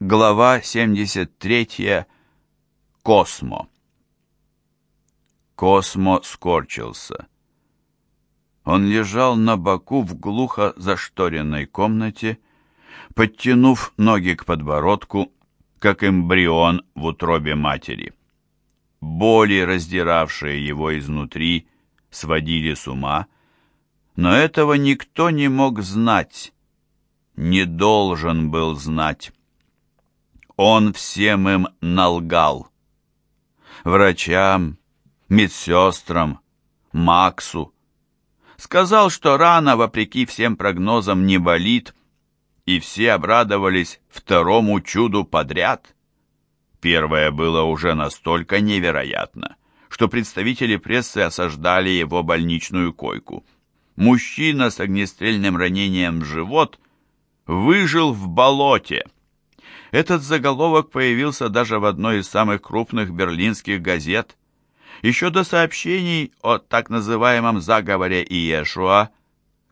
Глава 73. Космо. Космо скорчился. Он лежал на боку в глухо зашторенной комнате, подтянув ноги к подбородку, как эмбрион в утробе матери. Боли, раздиравшие его изнутри, сводили с ума, но этого никто не мог знать, не должен был знать. Он всем им налгал. Врачам, медсестрам, Максу. Сказал, что рана, вопреки всем прогнозам, не болит, и все обрадовались второму чуду подряд. Первое было уже настолько невероятно, что представители прессы осаждали его больничную койку. Мужчина с огнестрельным ранением в живот выжил в болоте. Этот заголовок появился даже в одной из самых крупных берлинских газет. Еще до сообщений о так называемом заговоре Иешуа,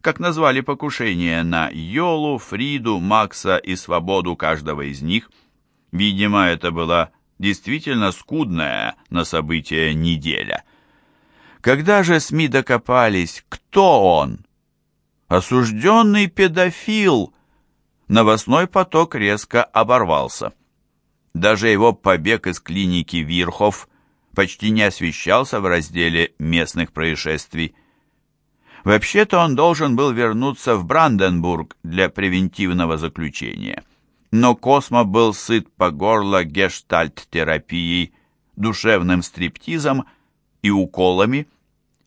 как назвали покушение на Йолу, Фриду, Макса и свободу каждого из них, видимо, это была действительно скудная на события неделя. Когда же СМИ докопались, кто он? Осужденный педофил, новостной поток резко оборвался. Даже его побег из клиники Вирхов почти не освещался в разделе местных происшествий. Вообще-то он должен был вернуться в Бранденбург для превентивного заключения. Но Космо был сыт по горло гештальт-терапией, душевным стриптизом и уколами.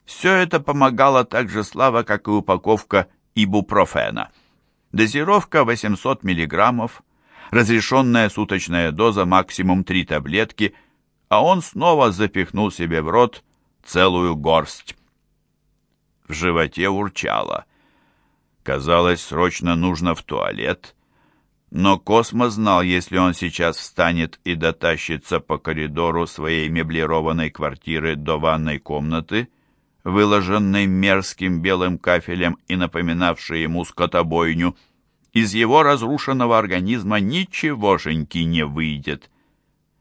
Все это помогало так же слабо, как и упаковка ибупрофена – Дозировка 800 мг, разрешенная суточная доза максимум 3 таблетки, а он снова запихнул себе в рот целую горсть. В животе урчало. Казалось, срочно нужно в туалет, но Космо знал, если он сейчас встанет и дотащится по коридору своей меблированной квартиры до ванной комнаты, выложенной мерзким белым кафелем и напоминавшей ему скотобойню. Из его разрушенного организма ничегошеньки не выйдет.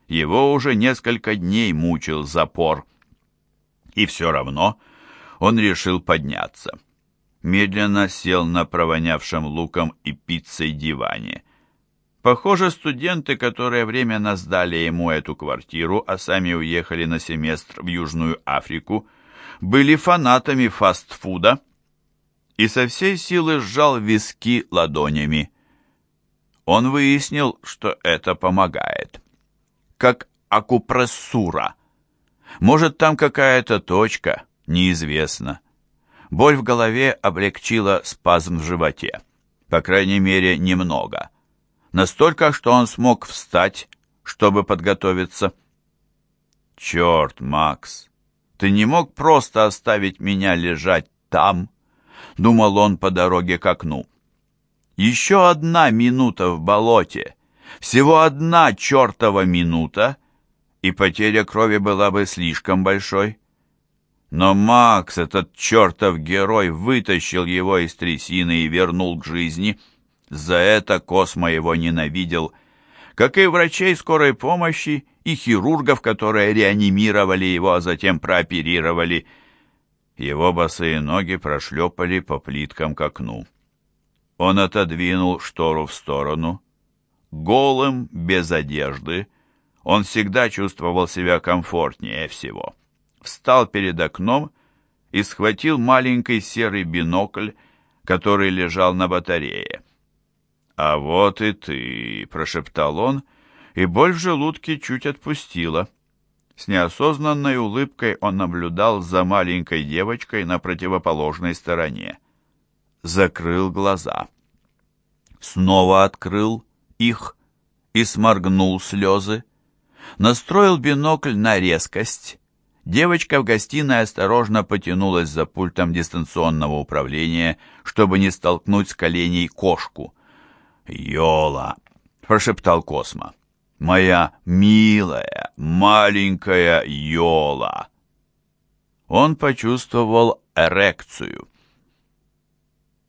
Его уже несколько дней мучил запор. И все равно он решил подняться. Медленно сел на провонявшем луком и пиццей диване. Похоже, студенты, которые временно сдали ему эту квартиру, а сами уехали на семестр в Южную Африку, были фанатами фастфуда и со всей силы сжал виски ладонями. Он выяснил, что это помогает. Как акупрессура. Может, там какая-то точка, неизвестно. Боль в голове облегчила спазм в животе. По крайней мере, немного. Настолько, что он смог встать, чтобы подготовиться. «Черт, Макс, ты не мог просто оставить меня лежать там?» — думал он по дороге к окну. «Еще одна минута в болоте, всего одна чертова минута, и потеря крови была бы слишком большой». Но Макс, этот чертов герой, вытащил его из трясины и вернул к жизни. За это Космо его ненавидел, как и врачей скорой помощи и хирургов, которые реанимировали его, а затем прооперировали. Его босые ноги прошлепали по плиткам к окну. Он отодвинул штору в сторону. Голым, без одежды, он всегда чувствовал себя комфортнее всего. Встал перед окном и схватил маленький серый бинокль, который лежал на батарее. «А вот и ты», — прошептал он, — и боль в желудке чуть отпустила. С неосознанной улыбкой он наблюдал за маленькой девочкой на противоположной стороне. Закрыл глаза. Снова открыл их и сморгнул слезы. Настроил бинокль на резкость. Девочка в гостиной осторожно потянулась за пультом дистанционного управления, чтобы не столкнуть с коленей кошку. «Йола!» — прошептал Космо моя милая, маленькая Йола. Он почувствовал эрекцию.